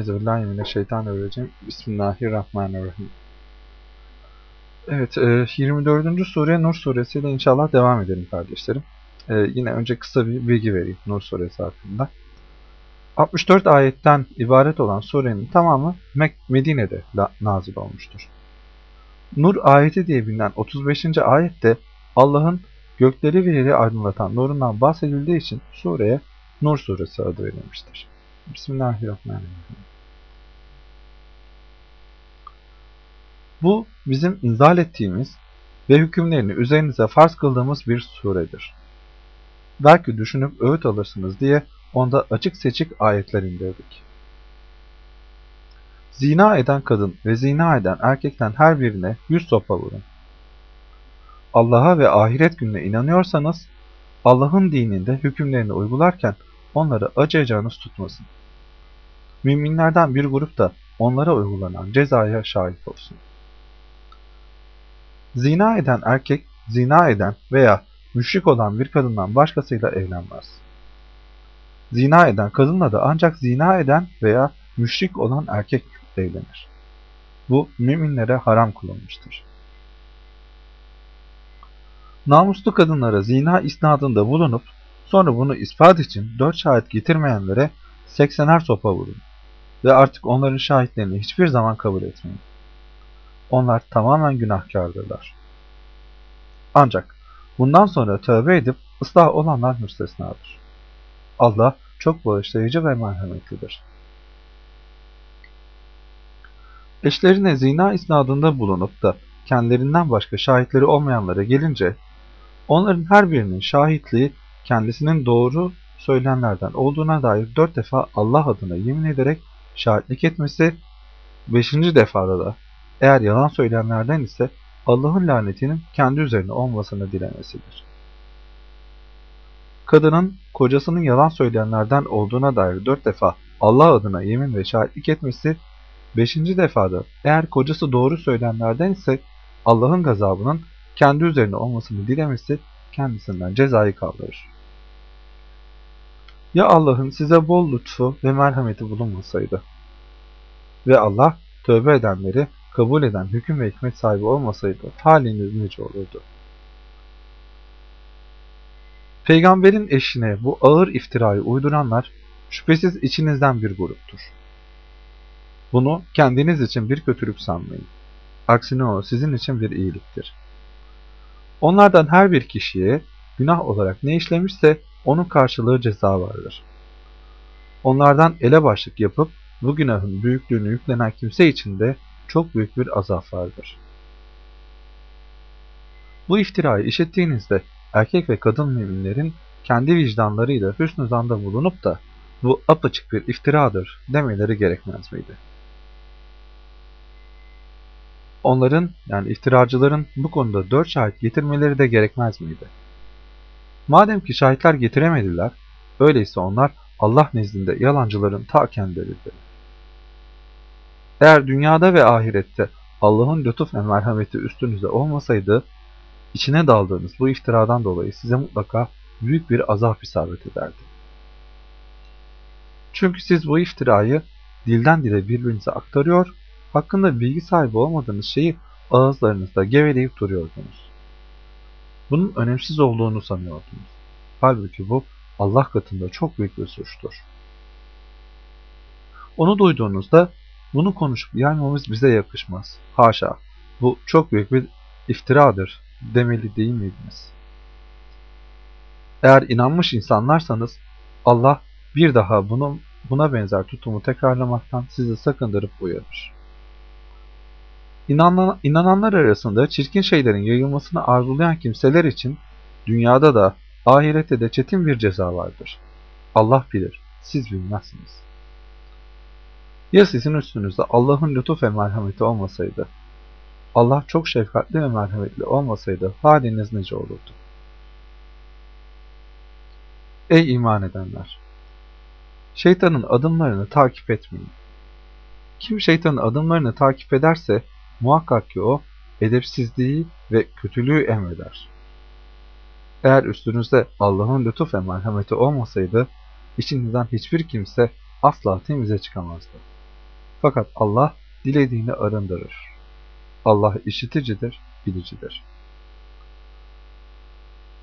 Euzubillahimineşşeytanirracim. Bismillahirrahmanirrahim. Evet, 24. E, sure Nur suresiyle inşallah devam edelim kardeşlerim. E, yine önce kısa bir bilgi vereyim Nur suresi hakkında. 64 ayetten ibaret olan surenin tamamı Medine'de nazil olmuştur. Nur ayeti diye bilinen 35. ayette Allah'ın gökleri ve yeri aydınlatan nurundan bahsedildiği için sureye Nur suresi adı verilmiştir. Bismillahirrahmanirrahim. Bu bizim inzal ettiğimiz ve hükümlerini üzerinize farz kıldığımız bir suredir. Belki düşünüp öğüt alırsınız diye onda açık seçik ayetler indirdik. Zina eden kadın ve zina eden erkekten her birine yüz sopa vurun. Allah'a ve ahiret gününe inanıyorsanız, Allah'ın dininde hükümlerini uygularken onları acıyacağınız tutmasın. Müminlerden bir grup da onlara uygulanan cezaya şahit olsun. Zina eden erkek, zina eden veya müşrik olan bir kadından başkasıyla evlenmez. Zina eden kadınla da ancak zina eden veya müşrik olan erkek evlenir. Bu müminlere haram kılınmıştır. Namuslu kadınlara zina isnadında bulunup sonra bunu ispat için dört şahit getirmeyenlere seksener sopa vurun ve artık onların şahitlerini hiçbir zaman kabul etmeyin. Onlar tamamen günahkardırlar. Ancak bundan sonra tövbe edip ıslah olanlar müstesnadır. Allah çok bağışlayıcı ve merhametlidir. Eşlerine zina isnadında bulunup da kendilerinden başka şahitleri olmayanlara gelince, onların her birinin şahitliği kendisinin doğru söylenenlerden olduğuna dair dört defa Allah adına yemin ederek şahitlik etmesi, beşinci defada da eğer yalan söyleyenlerden ise Allah'ın lanetinin kendi üzerine olmasını dilemesidir. Kadının kocasının yalan söyleyenlerden olduğuna dair dört defa Allah adına yemin ve şahitlik etmesi, beşinci defada eğer kocası doğru söyleyenlerden ise Allah'ın gazabının kendi üzerine olmasını dilemesi kendisinden cezayı kaldırır. Ya Allah'ın size bol lütfu ve merhameti bulunmasaydı ve Allah tövbe edenleri kabul eden hüküm ve hikmet sahibi olmasaydı haliniz nice olurdu. Peygamberin eşine bu ağır iftirayı uyduranlar şüphesiz içinizden bir gruptur. Bunu kendiniz için bir kötülük sanmayın. Aksine o sizin için bir iyiliktir. Onlardan her bir kişiye günah olarak ne işlemişse onun karşılığı ceza vardır. Onlardan ele başlık yapıp bu günahın büyüklüğünü yüklenen kimse için de çok büyük bir azap vardır. Bu iftirayı işittiğinizde erkek ve kadın müminlerin kendi vicdanlarıyla hüsnü zanda bulunup da bu apaçık bir iftiradır demeleri gerekmez miydi? Onların yani iftiracıların bu konuda dört şahit getirmeleri de gerekmez miydi? Madem ki şahitler getiremediler, öyleyse onlar Allah nezdinde yalancıların ta kendileridir. Eğer dünyada ve ahirette Allah'ın lütuf ve merhameti üstünüze olmasaydı, içine daldığınız bu iftiradan dolayı size mutlaka büyük bir azap isabet ederdi. Çünkü siz bu iftirayı dilden dile birbirinize aktarıyor, hakkında bilgi sahibi olmadığınız şeyi ağızlarınızda geveleyip duruyordunuz. Bunun önemsiz olduğunu sanıyordunuz. Halbuki bu Allah katında çok büyük bir suçtur. Onu duyduğunuzda bunu konuşup yaymamız bize yakışmaz. Haşa, bu çok büyük bir iftiradır demeli değil miydiniz? Eğer inanmış insanlarsanız Allah bir daha bunu, buna benzer tutumu tekrarlamaktan sizi sakındırıp uyarır. İnanan, inananlar arasında çirkin şeylerin yayılmasını arzulayan kimseler için dünyada da ahirette de çetin bir ceza vardır. Allah bilir, siz bilmezsiniz. Ya sizin üstünüzde Allah'ın lütuf ve merhameti olmasaydı, Allah çok şefkatli ve merhametli olmasaydı haliniz nice olurdu? Ey iman edenler! Şeytanın adımlarını takip etmeyin. Kim şeytanın adımlarını takip ederse muhakkak ki o edepsizliği ve kötülüğü emreder. Eğer üstünüzde Allah'ın lütuf ve merhameti olmasaydı, içinizden hiçbir kimse asla temize çıkamazdı. Fakat Allah dilediğini arındırır. Allah işiticidir, bilicidir.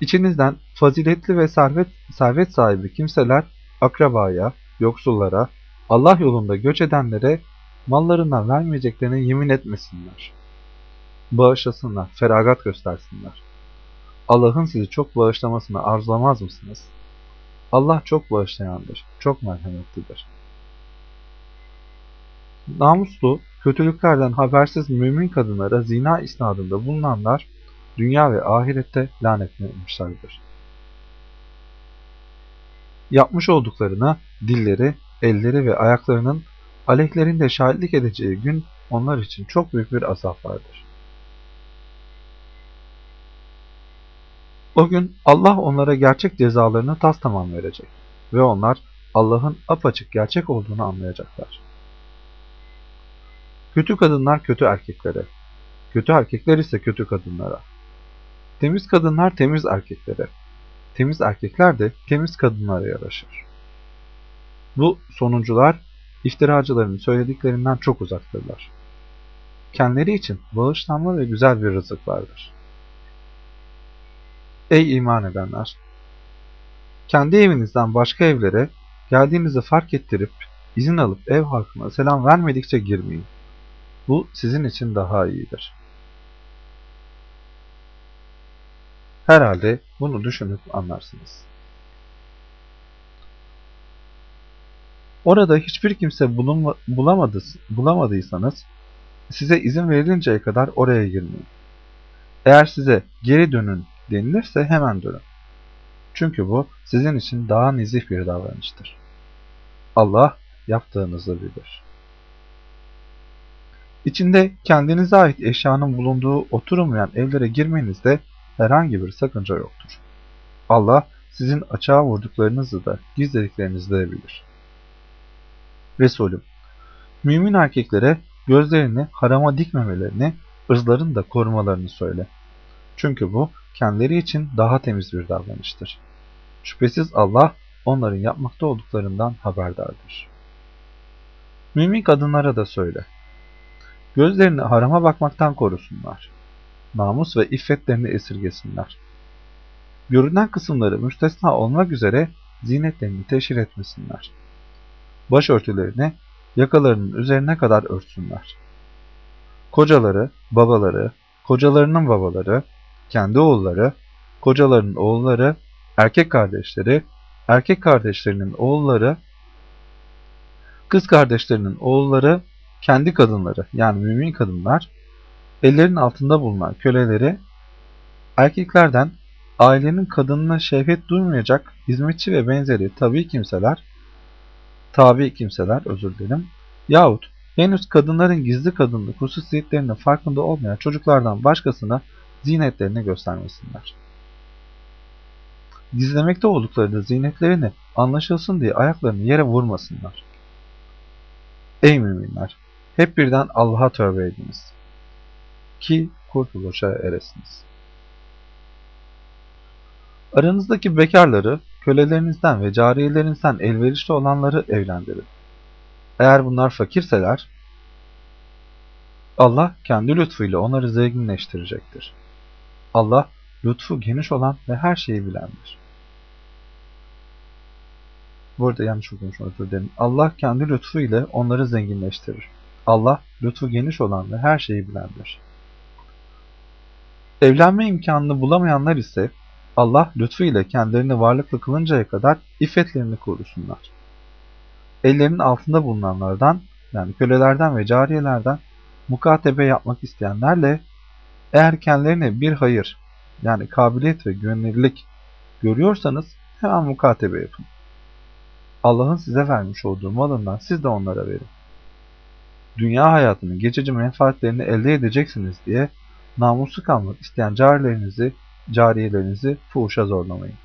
İçinizden faziletli ve servet, servet sahibi kimseler akrabaya, yoksullara, Allah yolunda göç edenlere mallarından vermeyeceklerine yemin etmesinler. Bağışlasınlar, feragat göstersinler. Allah'ın sizi çok bağışlamasını arzulamaz mısınız? Allah çok bağışlayandır, çok merhametlidir. Namuslu, kötülüklerden habersiz mümin kadınlara zina isnadında bulunanlar, dünya ve ahirette lanetlenmişlerdir. Yapmış olduklarına dilleri, elleri ve ayaklarının aleyhlerinde şahitlik edeceği gün onlar için çok büyük bir azap vardır. O gün Allah onlara gerçek cezalarını tas tamam verecek ve onlar Allah'ın apaçık gerçek olduğunu anlayacaklar. Kötü kadınlar kötü erkeklere, kötü erkekler ise kötü kadınlara. Temiz kadınlar temiz erkeklere, temiz erkekler de temiz kadınlara yaraşır. Bu sonuncular iftiracıların söylediklerinden çok uzaktırlar. Kendileri için bağışlanma ve güzel bir rızık vardır. Ey iman edenler! Kendi evinizden başka evlere geldiğinizi fark ettirip izin alıp ev halkına selam vermedikçe girmeyin. Bu sizin için daha iyidir. Herhalde bunu düşünüp anlarsınız. Orada hiçbir kimse bulamadıysanız size izin verilinceye kadar oraya girmeyin. Eğer size geri dönün denilirse hemen dönün. Çünkü bu sizin için daha nezih bir davranıştır. Allah yaptığınızı bilir. İçinde kendinize ait eşyanın bulunduğu oturulmayan evlere girmenizde herhangi bir sakınca yoktur. Allah sizin açığa vurduklarınızı da gizlediklerinizi de bilir. Resulüm, mümin erkeklere gözlerini harama dikmemelerini, ırzlarını da korumalarını söyle. Çünkü bu kendileri için daha temiz bir davranıştır. Şüphesiz Allah onların yapmakta olduklarından haberdardır. Mümin kadınlara da söyle. Gözlerini harama bakmaktan korusunlar. Namus ve iffetlerini esirgesinler. Görünen kısımları müstesna olmak üzere zinetlerini teşhir etmesinler. Başörtülerini yakalarının üzerine kadar örtsünler. Kocaları, babaları, kocalarının babaları, kendi oğulları, kocalarının oğulları, erkek kardeşleri, erkek kardeşlerinin oğulları, kız kardeşlerinin oğulları, kendi kadınları yani mümin kadınlar, ellerin altında bulunan köleleri, erkeklerden ailenin kadınına şehvet duymayacak hizmetçi ve benzeri tabi kimseler, tabi kimseler özür dilerim, yahut henüz kadınların gizli kadınlık hususiyetlerinin farkında olmayan çocuklardan başkasına zinetlerini göstermesinler. Gizlemekte oldukları zinetlerini anlaşılsın diye ayaklarını yere vurmasınlar. Ey müminler! Hep birden Allah'a tövbe ediniz. Ki kurtuluşa eresiniz. Aranızdaki bekarları, kölelerinizden ve cariyelerinizden elverişli olanları evlendirin. Eğer bunlar fakirseler, Allah kendi lütfuyla onları zenginleştirecektir. Allah lütfu geniş olan ve her şeyi bilendir. Burada yanlış okumuşum özür dilerim. Allah kendi lütfu ile onları zenginleştirir. Allah lütfu geniş olan ve her şeyi bilendir. Evlenme imkanını bulamayanlar ise Allah lütfu ile kendilerini varlıklı kılıncaya kadar iffetlerini korusunlar. Ellerinin altında bulunanlardan yani kölelerden ve cariyelerden mukatebe yapmak isteyenlerle eğer kendilerine bir hayır yani kabiliyet ve güvenilirlik görüyorsanız hemen mukatebe yapın. Allah'ın size vermiş olduğu malından siz de onlara verin. Dünya hayatının geçici menfaatlerini elde edeceksiniz diye namuslu kalmak isteyen cariyelerinizi, cariyelerinizi fuhuşa zorlamayın.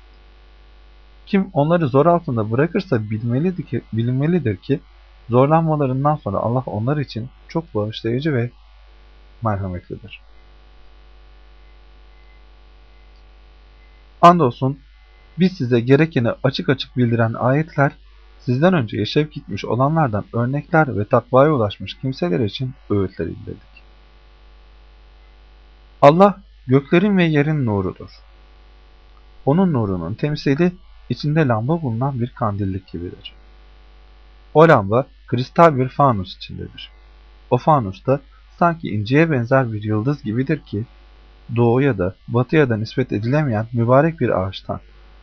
Kim onları zor altında bırakırsa bilmelidir ki, bilinmelidir ki zorlanmalarından sonra Allah onlar için çok bağışlayıcı ve merhametlidir. Andolsun biz size gerekeni açık açık bildiren ayetler sizden önce yaşayıp gitmiş olanlardan örnekler ve takvaya ulaşmış kimseler için öğütler indirdik. Allah göklerin ve yerin nurudur. Onun nurunun temsili içinde lamba bulunan bir kandillik gibidir. O lamba kristal bir fanus içindedir. O fanus da sanki inceye benzer bir yıldız gibidir ki doğuya da batıya da nispet edilemeyen mübarek bir ağaçtan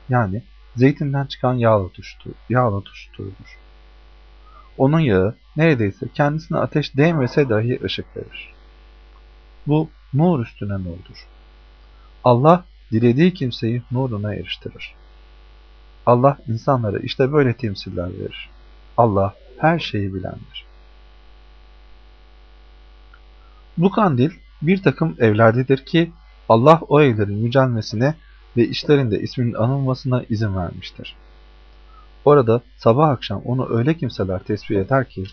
yani zeytinden çıkan yağla tuştu, yağla tuşturulur. Onun yağı neredeyse kendisine ateş değmese dahi ışık verir. Bu nur üstüne nurdur. Allah dilediği kimseyi nuruna eriştirir. Allah insanlara işte böyle temsiller verir. Allah her şeyi bilendir. Bu kandil bir takım evlerdedir ki Allah o evlerin yücelmesine ve işlerinde isminin anılmasına izin vermiştir. Orada sabah akşam onu öyle kimseler tesbih eder ki,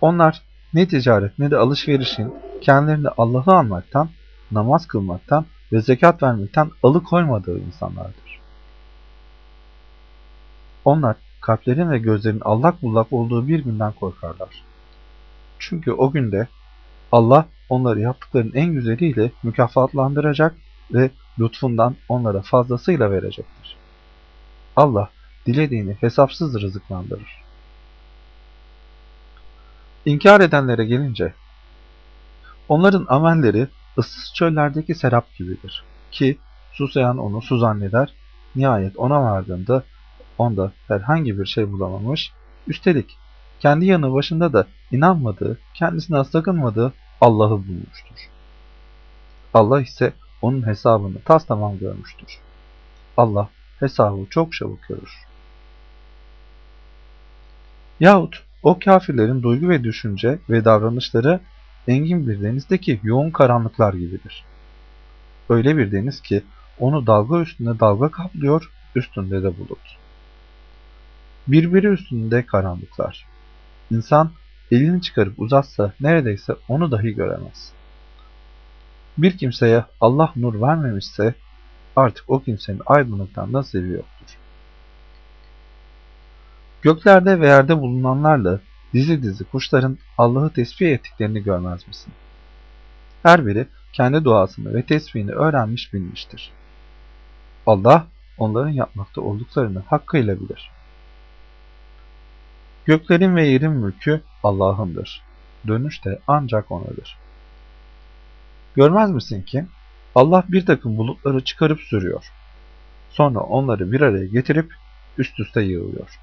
onlar ne ticaret ne de alışverişin kendilerini Allah'ı anmaktan, namaz kılmaktan ve zekat vermekten alıkoymadığı insanlardır. Onlar kalplerin ve gözlerin allak bullak olduğu bir günden korkarlar. Çünkü o günde Allah onları yaptıklarının en güzeliyle mükafatlandıracak ve lütfundan onlara fazlasıyla verecektir. Allah dilediğini hesapsız rızıklandırır. İnkar edenlere gelince, onların amelleri ıssız çöllerdeki serap gibidir ki susayan onu su zanneder, nihayet ona vardığında onda herhangi bir şey bulamamış, üstelik kendi yanı başında da inanmadığı, kendisine sakınmadığı Allah'ı bulmuştur. Allah ise onun hesabını tas tamam görmüştür. Allah hesabı çok çabuk görür. Yahut o kafirlerin duygu ve düşünce ve davranışları engin bir denizdeki yoğun karanlıklar gibidir. Öyle bir deniz ki onu dalga üstünde dalga kaplıyor, üstünde de bulut. Birbiri üstünde karanlıklar. İnsan elini çıkarıp uzatsa neredeyse onu dahi göremez. Bir kimseye Allah nur vermemişse artık o kimsenin aydınlıktan nasibi yoktur. Göklerde ve yerde bulunanlarla dizi dizi kuşların Allah'ı tesbih ettiklerini görmez misin? Her biri kendi duasını ve tesbihini öğrenmiş bilmiştir. Allah onların yapmakta olduklarını hakkıyla bilir. Göklerin ve yerin mülkü Allah'ındır. Dönüş de ancak O'nadır. Görmez misin ki Allah bir takım bulutları çıkarıp sürüyor. Sonra onları bir araya getirip üst üste yığıyor.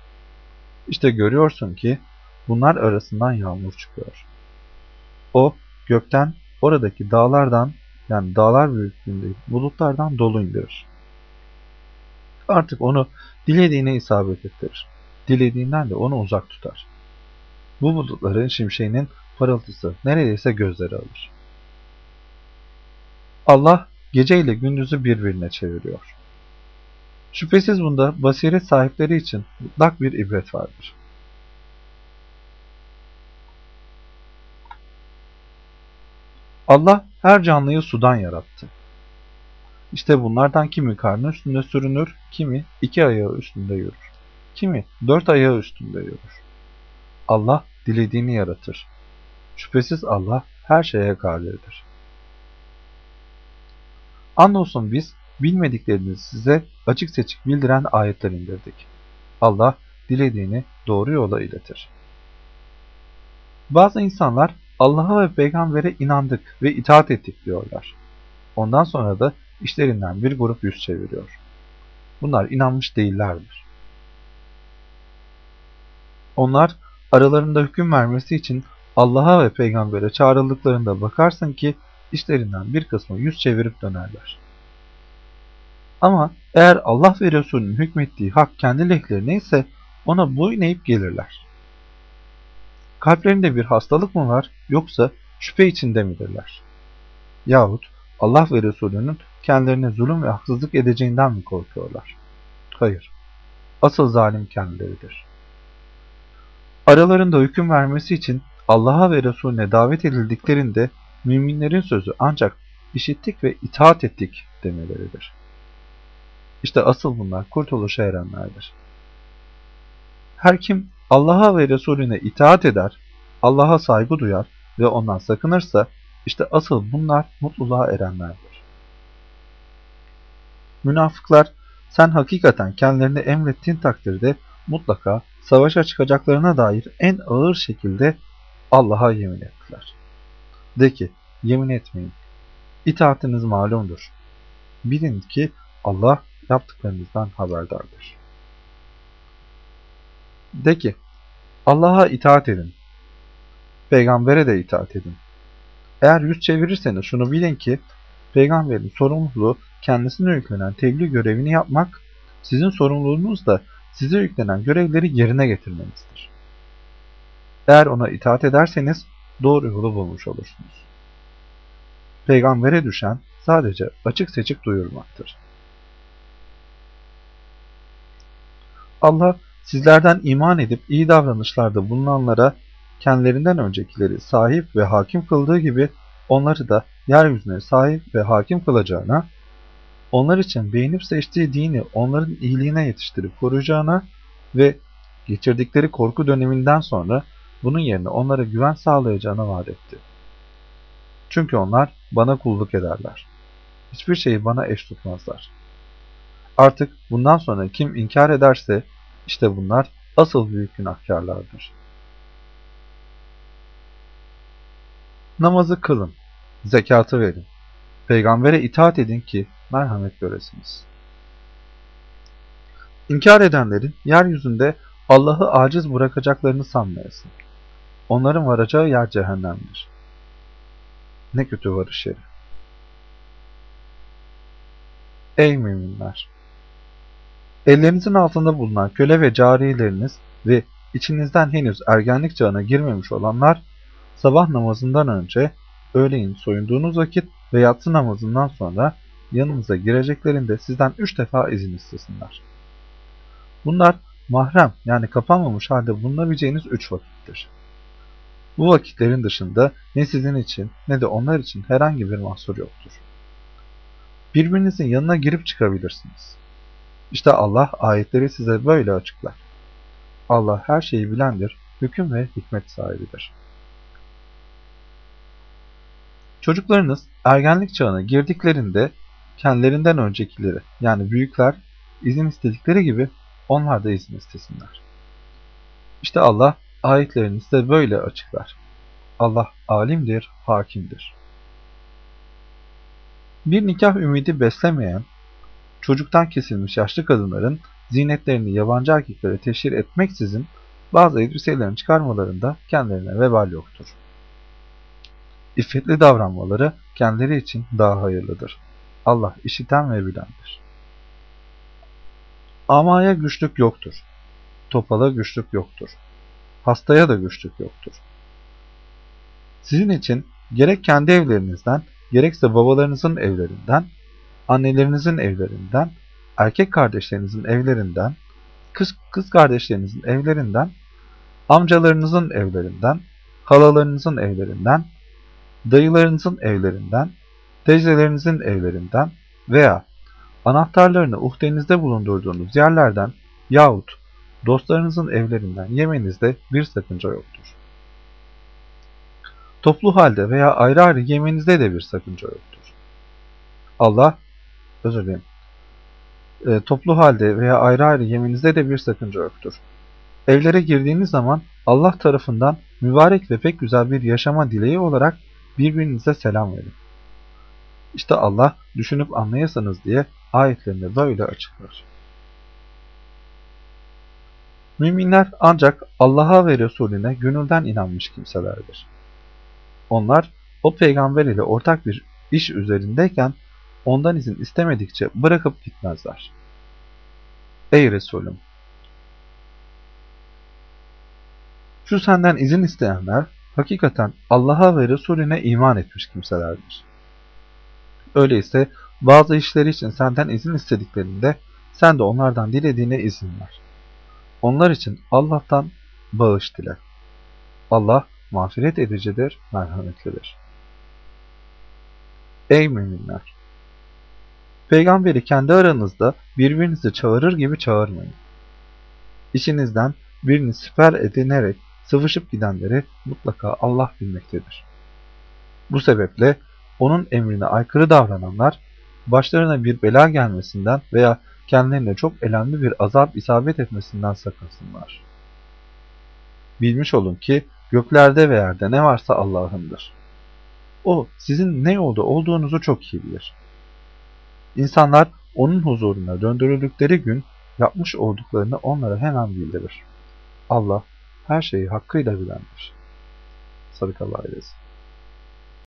İşte görüyorsun ki bunlar arasından yağmur çıkıyor. O gökten oradaki dağlardan yani dağlar büyüklüğünde bulutlardan dolu indirir. Artık onu dilediğine isabet ettirir. Dilediğinden de onu uzak tutar. Bu bulutların şimşeğinin parıltısı neredeyse gözleri alır. Allah gece ile gündüzü birbirine çeviriyor. Şüphesiz bunda basiret sahipleri için mutlak bir ibret vardır. Allah her canlıyı sudan yarattı. İşte bunlardan kimi karnı üstünde sürünür, kimi iki ayağı üstünde yürür, kimi dört ayağı üstünde yürür. Allah dilediğini yaratır. Şüphesiz Allah her şeye kadirdir. Andolsun biz bilmediklerinizi size açık seçik bildiren ayetler indirdik. Allah dilediğini doğru yola iletir. Bazı insanlar Allah'a ve peygambere inandık ve itaat ettik diyorlar. Ondan sonra da işlerinden bir grup yüz çeviriyor. Bunlar inanmış değillerdir. Onlar aralarında hüküm vermesi için Allah'a ve peygambere çağrıldıklarında bakarsın ki işlerinden bir kısmı yüz çevirip dönerler. Ama eğer Allah ve Resulünün hükmettiği hak kendi lehlerine ise ona boyun eğip gelirler. Kalplerinde bir hastalık mı var yoksa şüphe içinde midirler? Yahut Allah ve Resulünün kendilerine zulüm ve haksızlık edeceğinden mi korkuyorlar? Hayır. Asıl zalim kendileridir. Aralarında hüküm vermesi için Allah'a ve Resulüne davet edildiklerinde müminlerin sözü ancak işittik ve itaat ettik demeleridir. İşte asıl bunlar kurtuluşa erenlerdir. Her kim Allah'a ve Resulüne itaat eder, Allah'a saygı duyar ve ondan sakınırsa işte asıl bunlar mutluluğa erenlerdir. Münafıklar sen hakikaten kendilerini emrettiğin takdirde mutlaka savaşa çıkacaklarına dair en ağır şekilde Allah'a yemin ettiler. De ki, yemin etmeyin. İtaatiniz malumdur. Bilin ki Allah yaptıklarınızdan haberdardır. De ki, Allah'a itaat edin. Peygambere de itaat edin. Eğer yüz çevirirseniz şunu bilin ki, peygamberin sorumluluğu kendisine yüklenen tebliğ görevini yapmak, sizin sorumluluğunuz da size yüklenen görevleri yerine getirmenizdir. Eğer ona itaat ederseniz doğru yolu bulmuş olursunuz. Peygambere düşen sadece açık seçik duyurmaktır. Allah sizlerden iman edip iyi davranışlarda bulunanlara kendilerinden öncekileri sahip ve hakim kıldığı gibi onları da yeryüzüne sahip ve hakim kılacağına, onlar için beğenip seçtiği dini onların iyiliğine yetiştirip koruyacağına ve geçirdikleri korku döneminden sonra bunun yerine onlara güven sağlayacağına vaat etti. Çünkü onlar bana kulluk ederler. Hiçbir şeyi bana eş tutmazlar. Artık bundan sonra kim inkar ederse işte bunlar asıl büyük günahkarlardır. Namazı kılın, zekatı verin, peygambere itaat edin ki merhamet göresiniz. İnkar edenlerin yeryüzünde Allah'ı aciz bırakacaklarını sanmayasın. Onların varacağı yer cehennemdir. Ne kötü varış yeri. Ey müminler! Ellerinizin altında bulunan köle ve cariyeleriniz ve içinizden henüz ergenlik çağına girmemiş olanlar sabah namazından önce, öğleyin soyunduğunuz vakit ve yatsı namazından sonra yanınıza gireceklerinde sizden üç defa izin istesinler. Bunlar mahrem yani kapanmamış halde bulunabileceğiniz üç vakittir. Bu vakitlerin dışında ne sizin için ne de onlar için herhangi bir mahsur yoktur. Birbirinizin yanına girip çıkabilirsiniz. İşte Allah ayetleri size böyle açıklar. Allah her şeyi bilendir, hüküm ve hikmet sahibidir. Çocuklarınız ergenlik çağına girdiklerinde kendilerinden öncekileri yani büyükler izin istedikleri gibi onlar da izin istesinler. İşte Allah ayetlerini size böyle açıklar. Allah alimdir, hakimdir. Bir nikah ümidi beslemeyen, çocuktan kesilmiş yaşlı kadınların zinetlerini yabancı erkeklere teşhir etmeksizin bazı elbiselerini çıkarmalarında kendilerine vebal yoktur. İffetli davranmaları kendileri için daha hayırlıdır. Allah işiten ve bilendir. Amaya güçlük yoktur. Topala güçlük yoktur. Hastaya da güçlük yoktur. Sizin için gerek kendi evlerinizden, gerekse babalarınızın evlerinden, annelerinizin evlerinden, erkek kardeşlerinizin evlerinden, kız, kız kardeşlerinizin evlerinden, amcalarınızın evlerinden, halalarınızın evlerinden, dayılarınızın evlerinden, teyzelerinizin evlerinden veya anahtarlarını uhdenizde bulundurduğunuz yerlerden yahut dostlarınızın evlerinden yemenizde bir sakınca yoktur. Toplu halde veya ayrı ayrı yemenizde de bir sakınca yoktur. Allah, özür dilerim, e, toplu halde veya ayrı ayrı yemenizde de bir sakınca yoktur. Evlere girdiğiniz zaman Allah tarafından mübarek ve pek güzel bir yaşama dileği olarak birbirinize selam verin. İşte Allah düşünüp anlayasanız diye ayetlerinde böyle açıklar. Müminler ancak Allah'a ve Resulüne gönülden inanmış kimselerdir. Onlar o peygamber ile ortak bir iş üzerindeyken ondan izin istemedikçe bırakıp gitmezler. Ey Resulüm! Şu senden izin isteyenler hakikaten Allah'a ve Resulüne iman etmiş kimselerdir. Öyleyse bazı işleri için senden izin istediklerinde sen de onlardan dilediğine izin ver. Onlar için Allah'tan bağış dile. Allah mağfiret edicidir, merhametlidir. Ey müminler! Peygamberi kendi aranızda birbirinizi çağırır gibi çağırmayın. İçinizden birini siper edinerek sıvışıp gidenleri mutlaka Allah bilmektedir. Bu sebeple onun emrine aykırı davrananlar, başlarına bir bela gelmesinden veya kendilerine çok elemli bir azap isabet etmesinden sakınsınlar. Bilmiş olun ki göklerde ve yerde ne varsa Allah'ındır. O sizin ne yolda olduğunuzu çok iyi bilir. İnsanlar onun huzuruna döndürüldükleri gün yapmış olduklarını onlara hemen bildirir. Allah her şeyi hakkıyla bilendir. Sadakallahu aleyhi